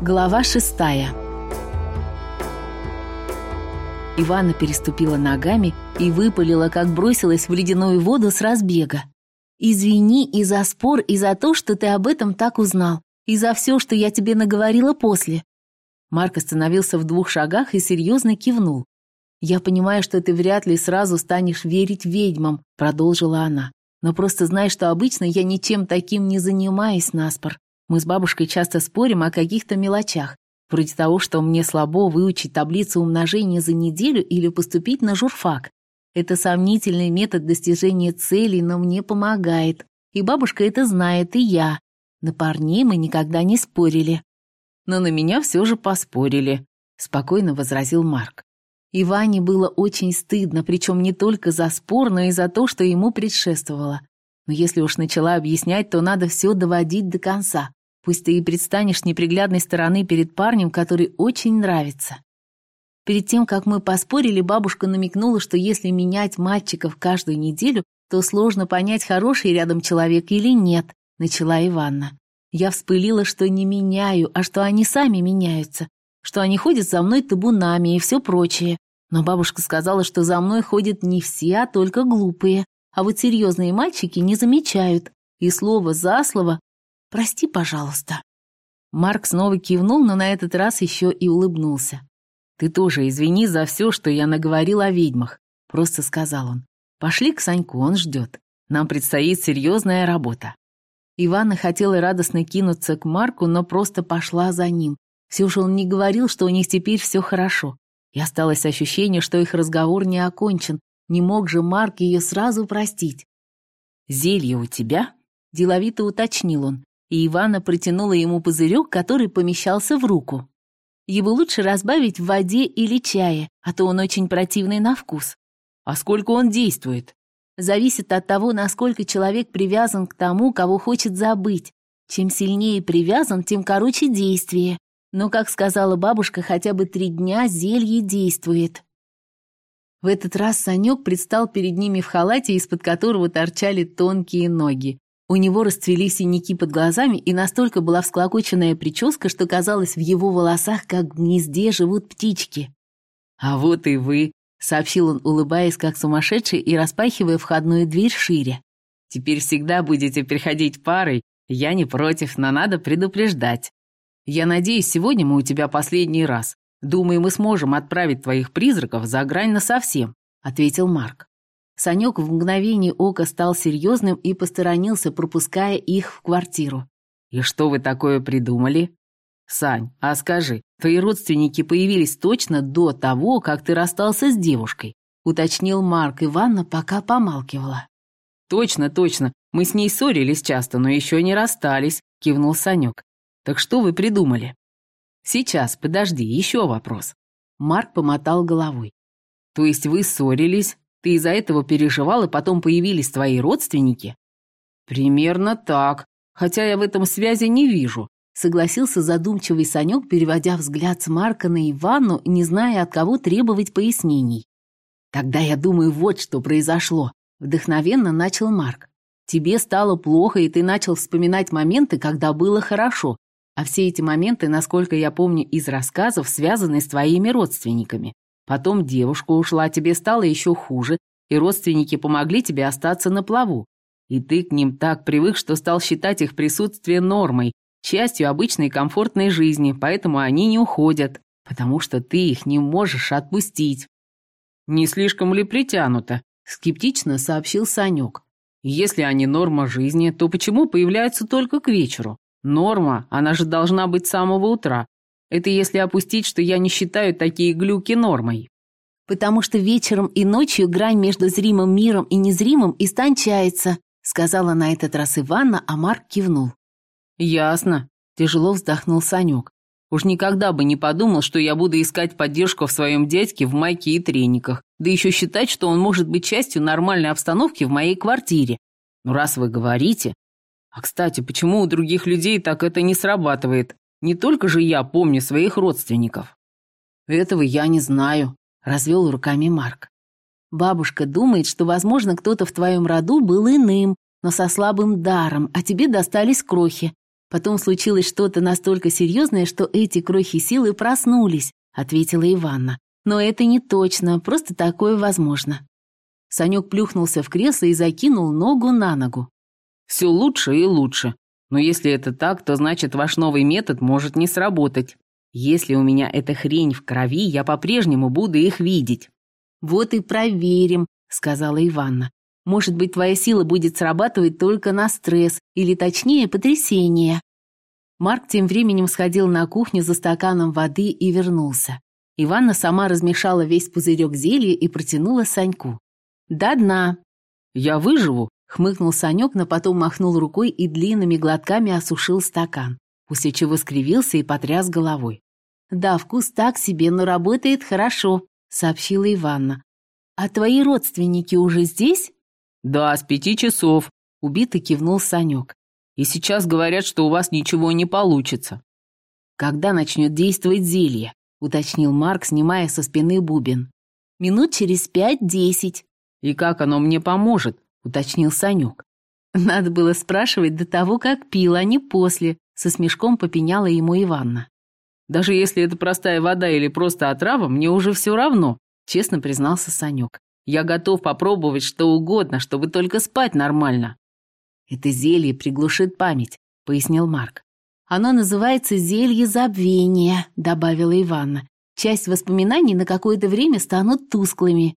Глава шестая Ивана переступила ногами и выпалила, как бросилась в ледяную воду с разбега. «Извини и за спор, и за то, что ты об этом так узнал, и за все, что я тебе наговорила после». Марк остановился в двух шагах и серьезно кивнул. «Я понимаю, что ты вряд ли сразу станешь верить ведьмам», — продолжила она. «Но просто знай, что обычно я ничем таким не занимаюсь, Наспор. Мы с бабушкой часто спорим о каких-то мелочах, вроде того, что мне слабо выучить таблицу умножения за неделю или поступить на журфак. Это сомнительный метод достижения целей, но мне помогает. И бабушка это знает, и я. На парней мы никогда не спорили. Но на меня все же поспорили, спокойно возразил Марк. И Ване было очень стыдно, причем не только за спор, но и за то, что ему предшествовало. Но если уж начала объяснять, то надо все доводить до конца. Пусть ты и предстанешь неприглядной стороны перед парнем, который очень нравится. Перед тем, как мы поспорили, бабушка намекнула, что если менять мальчиков каждую неделю, то сложно понять, хороший рядом человек или нет, начала Иванна. Я вспылила, что не меняю, а что они сами меняются, что они ходят за мной табунами и все прочее. Но бабушка сказала, что за мной ходят не все, а только глупые. А вот серьезные мальчики не замечают. И слово за слово «Прости, пожалуйста». Марк снова кивнул, но на этот раз еще и улыбнулся. «Ты тоже извини за все, что я наговорил о ведьмах», — просто сказал он. «Пошли к Саньку, он ждет. Нам предстоит серьезная работа». Ивана хотела радостно кинуться к Марку, но просто пошла за ним. Все же он не говорил, что у них теперь все хорошо. И осталось ощущение, что их разговор не окончен, не мог же Марк ее сразу простить. «Зелье у тебя?» – деловито уточнил он, и Ивана протянула ему пузырек, который помещался в руку. Его лучше разбавить в воде или чае, а то он очень противный на вкус. А сколько он действует? Зависит от того, насколько человек привязан к тому, кого хочет забыть. Чем сильнее привязан, тем короче действие. Но, как сказала бабушка, хотя бы три дня зелье действует. В этот раз Санек предстал перед ними в халате, из-под которого торчали тонкие ноги. У него расцвели синяки под глазами, и настолько была всклокоченная прическа, что казалось, в его волосах, как в гнезде, живут птички. «А вот и вы», — сообщил он, улыбаясь, как сумасшедший, и распахивая входную дверь шире. «Теперь всегда будете приходить парой. Я не против, но надо предупреждать. Я надеюсь, сегодня мы у тебя последний раз. «Думаю, мы сможем отправить твоих призраков за грань насовсем», — ответил Марк. Санек в мгновение ока стал серьезным и посторонился, пропуская их в квартиру. «И что вы такое придумали?» «Сань, а скажи, твои родственники появились точно до того, как ты расстался с девушкой?» — уточнил Марк Иванна, пока помалкивала. «Точно, точно. Мы с ней ссорились часто, но еще не расстались», — кивнул Санек. «Так что вы придумали?» «Сейчас, подожди, еще вопрос». Марк помотал головой. «То есть вы ссорились, ты из-за этого переживал, и потом появились твои родственники?» «Примерно так, хотя я в этом связи не вижу», согласился задумчивый Санек, переводя взгляд с Марка на Ивану, не зная, от кого требовать пояснений. «Тогда я думаю, вот что произошло», — вдохновенно начал Марк. «Тебе стало плохо, и ты начал вспоминать моменты, когда было хорошо, а все эти моменты, насколько я помню из рассказов, связаны с твоими родственниками. Потом девушка ушла, тебе стало еще хуже, и родственники помогли тебе остаться на плаву. И ты к ним так привык, что стал считать их присутствие нормой, частью обычной комфортной жизни, поэтому они не уходят, потому что ты их не можешь отпустить. «Не слишком ли притянуто?» – скептично сообщил Санек. «Если они норма жизни, то почему появляются только к вечеру? Норма, она же должна быть с самого утра. Это если опустить, что я не считаю такие глюки нормой. Потому что вечером и ночью грань между зримым миром и незримым истончается, сказала на этот раз Иванна, а Марк кивнул. Ясно, тяжело вздохнул Санек. Уж никогда бы не подумал, что я буду искать поддержку в своем дядьке в майке и трениках, да еще считать, что он может быть частью нормальной обстановки в моей квартире. Но раз вы говорите, а, кстати, почему у других людей так это не срабатывает? Не только же я помню своих родственников. Этого я не знаю, развел руками Марк. Бабушка думает, что, возможно, кто-то в твоем роду был иным, но со слабым даром, а тебе достались крохи. Потом случилось что-то настолько серьезное, что эти крохи силы проснулись, ответила Иванна. Но это не точно, просто такое возможно. Санек плюхнулся в кресло и закинул ногу на ногу. Все лучше и лучше. Но если это так, то значит ваш новый метод может не сработать. Если у меня эта хрень в крови, я по-прежнему буду их видеть. Вот и проверим, сказала Иванна. Может быть, твоя сила будет срабатывать только на стресс, или точнее, потрясение. Марк тем временем сходил на кухню за стаканом воды и вернулся. Иванна сама размешала весь пузырек зелья и протянула Саньку. «До дна!» «Я выживу?» — хмыкнул Санек, но потом махнул рукой и длинными глотками осушил стакан, после чего скривился и потряс головой. «Да, вкус так себе, но работает хорошо», — сообщила Иванна. «А твои родственники уже здесь?» «Да, с пяти часов», — убито кивнул Санек. «И сейчас говорят, что у вас ничего не получится». «Когда начнет действовать зелье?» — уточнил Марк, снимая со спины бубен. «Минут через пять-десять». «И как оно мне поможет?» — уточнил Санек. «Надо было спрашивать до того, как пил, а не после», — со смешком попеняла ему Иванна. Даже если это простая вода или просто отрава, мне уже все равно», — честно признался Санек. «Я готов попробовать что угодно, чтобы только спать нормально». «Это зелье приглушит память», — пояснил Марк. «Оно называется зелье забвения», — добавила Иванна. «Часть воспоминаний на какое-то время станут тусклыми».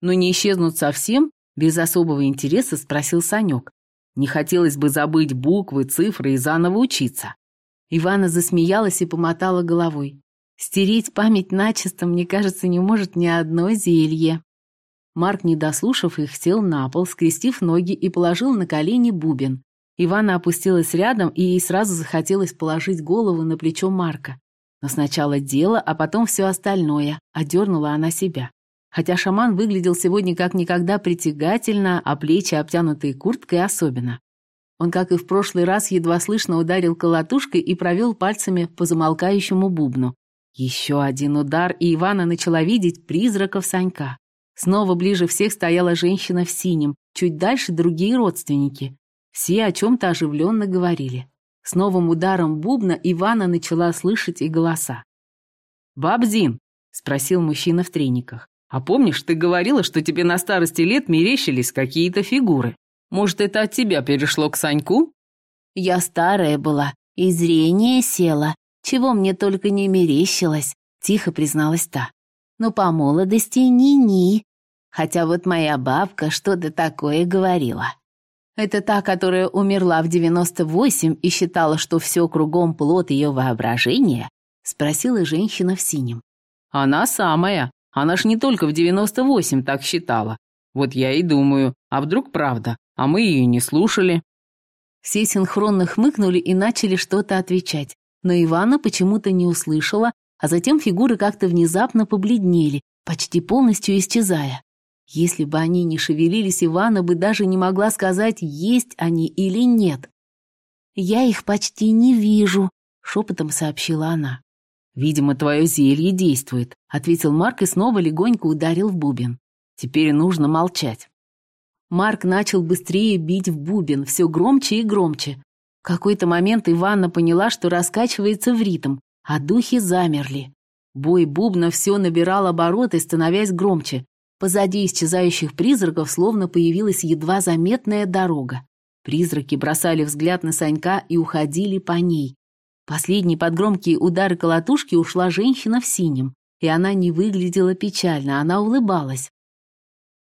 «Но не исчезнут совсем?» — без особого интереса спросил Санек. «Не хотелось бы забыть буквы, цифры и заново учиться». Ивана засмеялась и помотала головой. Стереть память начисто, мне кажется, не может ни одно зелье. Марк, не дослушав их, сел на пол, скрестив ноги и положил на колени бубен. Ивана опустилась рядом, и ей сразу захотелось положить голову на плечо Марка. Но сначала дело, а потом все остальное, одернула она себя. Хотя шаман выглядел сегодня как никогда притягательно, а плечи, обтянутые курткой, особенно. Он, как и в прошлый раз, едва слышно ударил колотушкой и провел пальцами по замолкающему бубну. Еще один удар, и Ивана начала видеть призраков Санька. Снова ближе всех стояла женщина в синем, чуть дальше другие родственники. Все о чем-то оживленно говорили. С новым ударом бубна Ивана начала слышать и голоса. «Бабзин», — спросил мужчина в трениках, «а помнишь, ты говорила, что тебе на старости лет мерещились какие-то фигуры?» Может, это от тебя перешло к Саньку?» «Я старая была, и зрение село, чего мне только не мерещилось», — тихо призналась та. «Но по молодости ни-ни, хотя вот моя бабка что-то такое говорила». Это та, которая умерла в 98 и считала, что все кругом плод ее воображения? Спросила женщина в синем. Она самая. Она ж не только в 98 так считала. Вот я и думаю, а вдруг правда? а мы ее не слушали». Все синхронно хмыкнули и начали что-то отвечать, но Ивана почему-то не услышала, а затем фигуры как-то внезапно побледнели, почти полностью исчезая. Если бы они не шевелились, Ивана бы даже не могла сказать, есть они или нет. «Я их почти не вижу», — шепотом сообщила она. «Видимо, твое зелье действует», — ответил Марк и снова легонько ударил в бубен. «Теперь нужно молчать». Марк начал быстрее бить в бубен, все громче и громче. В какой-то момент Иванна поняла, что раскачивается в ритм, а духи замерли. Бой бубна все набирал обороты, становясь громче. Позади исчезающих призраков словно появилась едва заметная дорога. Призраки бросали взгляд на Санька и уходили по ней. Последней под громкие удары колотушки ушла женщина в синем, и она не выглядела печально, она улыбалась.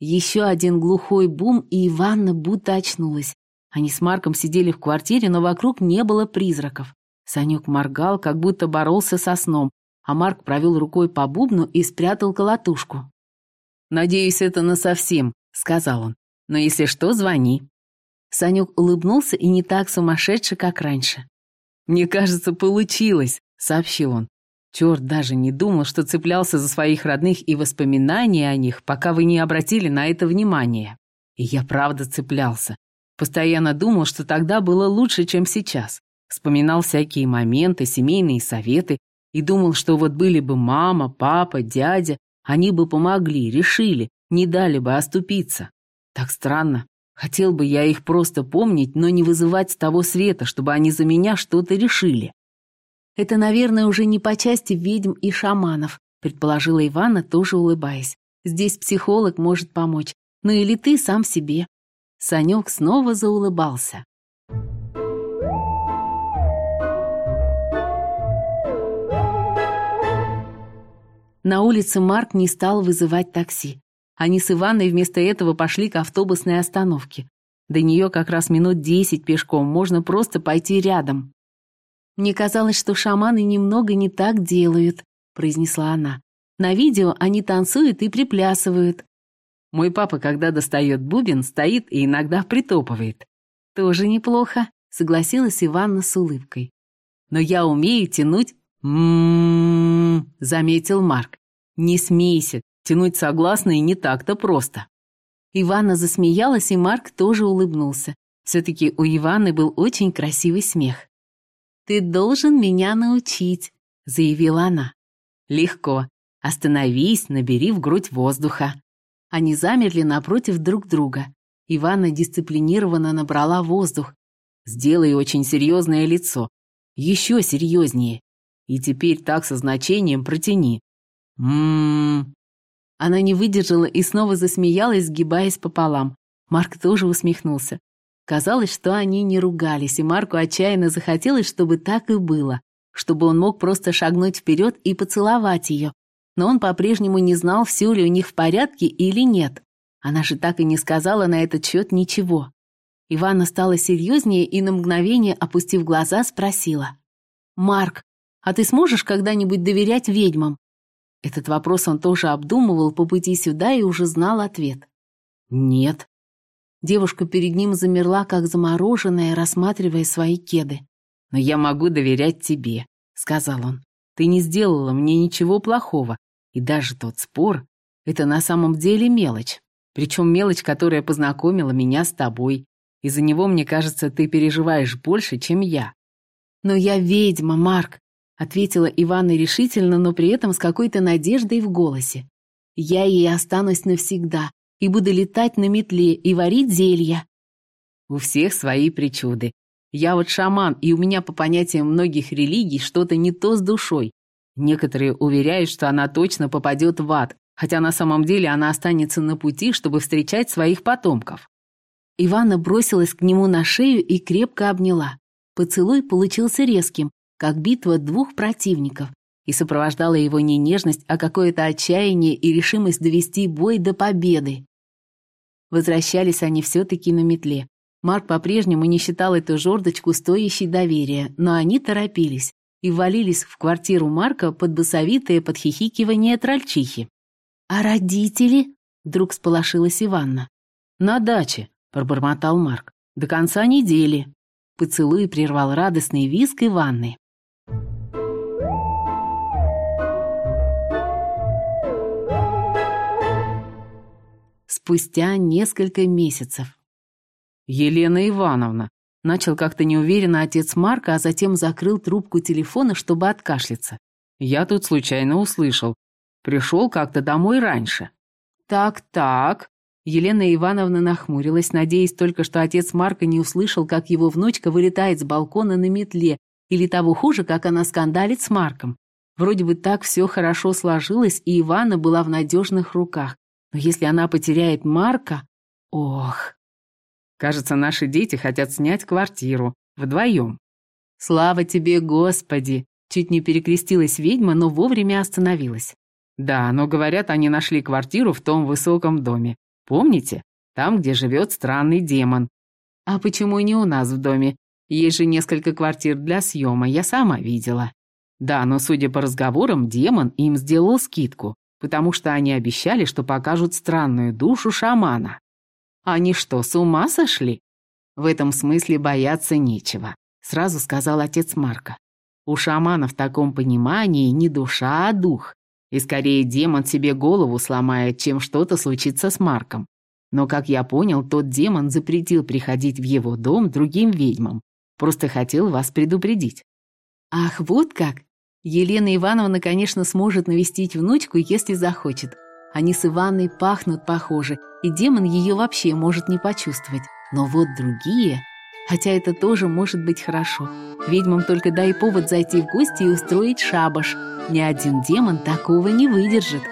Еще один глухой бум, и Иванна будто очнулась. Они с Марком сидели в квартире, но вокруг не было призраков. Санек моргал, как будто боролся со сном, а Марк провел рукой по бубну и спрятал колотушку. «Надеюсь, это насовсем», — сказал он. «Но если что, звони». Санек улыбнулся и не так сумасшедше, как раньше. «Мне кажется, получилось», — сообщил он. Черт даже не думал, что цеплялся за своих родных и воспоминания о них, пока вы не обратили на это внимание. И я правда цеплялся. Постоянно думал, что тогда было лучше, чем сейчас. Вспоминал всякие моменты, семейные советы и думал, что вот были бы мама, папа, дядя, они бы помогли, решили, не дали бы оступиться. Так странно. Хотел бы я их просто помнить, но не вызывать с того света, чтобы они за меня что-то решили. Это, наверное, уже не по части ведьм и шаманов, предположила Ивана, тоже улыбаясь. Здесь психолог может помочь. Ну или ты сам себе. Санек снова заулыбался. На улице Марк не стал вызывать такси. Они с Иваной вместо этого пошли к автобусной остановке. До нее как раз минут десять пешком, можно просто пойти рядом. «Мне казалось, что шаманы немного не так делают», — произнесла она. «На видео они танцуют и приплясывают». Мой папа, когда достает бубен, стоит и иногда притопывает. «Тоже неплохо», — согласилась Иванна с улыбкой. «Но я умею тянуть «М-м-м», заметил Марк. «Не смейся, тянуть согласные не так-то просто». Ивана засмеялась, и Марк тоже улыбнулся. Все-таки у Иваны был очень красивый смех. «Ты должен меня научить», — заявила она. «Легко. Остановись, набери в грудь воздуха». Они замерли напротив друг друга. Ивана дисциплинированно набрала воздух. «Сделай очень серьезное лицо. Еще серьезнее. И теперь так со значением протяни. Ммм. Она не выдержала и снова засмеялась, сгибаясь пополам. Марк тоже усмехнулся. Казалось, что они не ругались, и Марку отчаянно захотелось, чтобы так и было, чтобы он мог просто шагнуть вперед и поцеловать ее. Но он по-прежнему не знал, все ли у них в порядке или нет. Она же так и не сказала на этот счет ничего. Ивана стала серьезнее и на мгновение, опустив глаза, спросила. «Марк, а ты сможешь когда-нибудь доверять ведьмам?» Этот вопрос он тоже обдумывал по пути сюда и уже знал ответ. «Нет». Девушка перед ним замерла, как замороженная, рассматривая свои кеды. «Но я могу доверять тебе», — сказал он. «Ты не сделала мне ничего плохого, и даже тот спор — это на самом деле мелочь. Причем мелочь, которая познакомила меня с тобой. Из-за него, мне кажется, ты переживаешь больше, чем я». «Но я ведьма, Марк ответила Ивана решительно, но при этом с какой-то надеждой в голосе. Я ей останусь навсегда и буду летать на метле и варить зелья. У всех свои причуды. Я вот шаман, и у меня по понятиям многих религий что-то не то с душой. Некоторые уверяют, что она точно попадет в ад, хотя на самом деле она останется на пути, чтобы встречать своих потомков. Ивана бросилась к нему на шею и крепко обняла. Поцелуй получился резким, как битва двух противников, и сопровождала его не нежность, а какое-то отчаяние и решимость довести бой до победы. Возвращались они все-таки на метле. Марк по-прежнему не считал эту жердочку стоящей доверия, но они торопились и ввалились в квартиру Марка под басовитое подхихикивание трольчихи. «А родители?» — вдруг сполошилась Иванна. «На даче», — пробормотал Марк. «До конца недели». Поцелуй прервал радостный визг Иванны. Спустя несколько месяцев. «Елена Ивановна», — начал как-то неуверенно отец Марка, а затем закрыл трубку телефона, чтобы откашляться. «Я тут случайно услышал. Пришел как-то домой раньше». «Так-так», Елена Ивановна нахмурилась, надеясь только, что отец Марка не услышал, как его внучка вылетает с балкона на метле, или того хуже, как она скандалит с Марком. Вроде бы так все хорошо сложилось, и Ивана была в надежных руках. Но если она потеряет Марка... Ох... Кажется, наши дети хотят снять квартиру. Вдвоем. Слава тебе, Господи! Чуть не перекрестилась ведьма, но вовремя остановилась. Да, но говорят, они нашли квартиру в том высоком доме. Помните? Там, где живет странный демон. А почему не у нас в доме? Есть же несколько квартир для съема, я сама видела. Да, но судя по разговорам, демон им сделал скидку, потому что они обещали, что покажут странную душу шамана. Они что, с ума сошли? В этом смысле бояться нечего, сразу сказал отец Марка. У шамана в таком понимании не душа, а дух. И скорее демон себе голову сломает, чем что-то случится с Марком. Но, как я понял, тот демон запретил приходить в его дом другим ведьмам, Просто хотел вас предупредить». «Ах, вот как! Елена Ивановна, конечно, сможет навестить внучку, если захочет. Они с Иванной пахнут похоже, и демон ее вообще может не почувствовать. Но вот другие... Хотя это тоже может быть хорошо. Ведьмам только дай повод зайти в гости и устроить шабаш. Ни один демон такого не выдержит.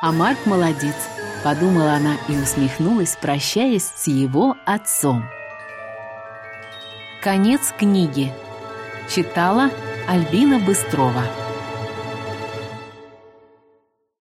А Марк молодец, подумала она и усмехнулась, прощаясь с его отцом. Конец книги. Читала Альбина Быстрова.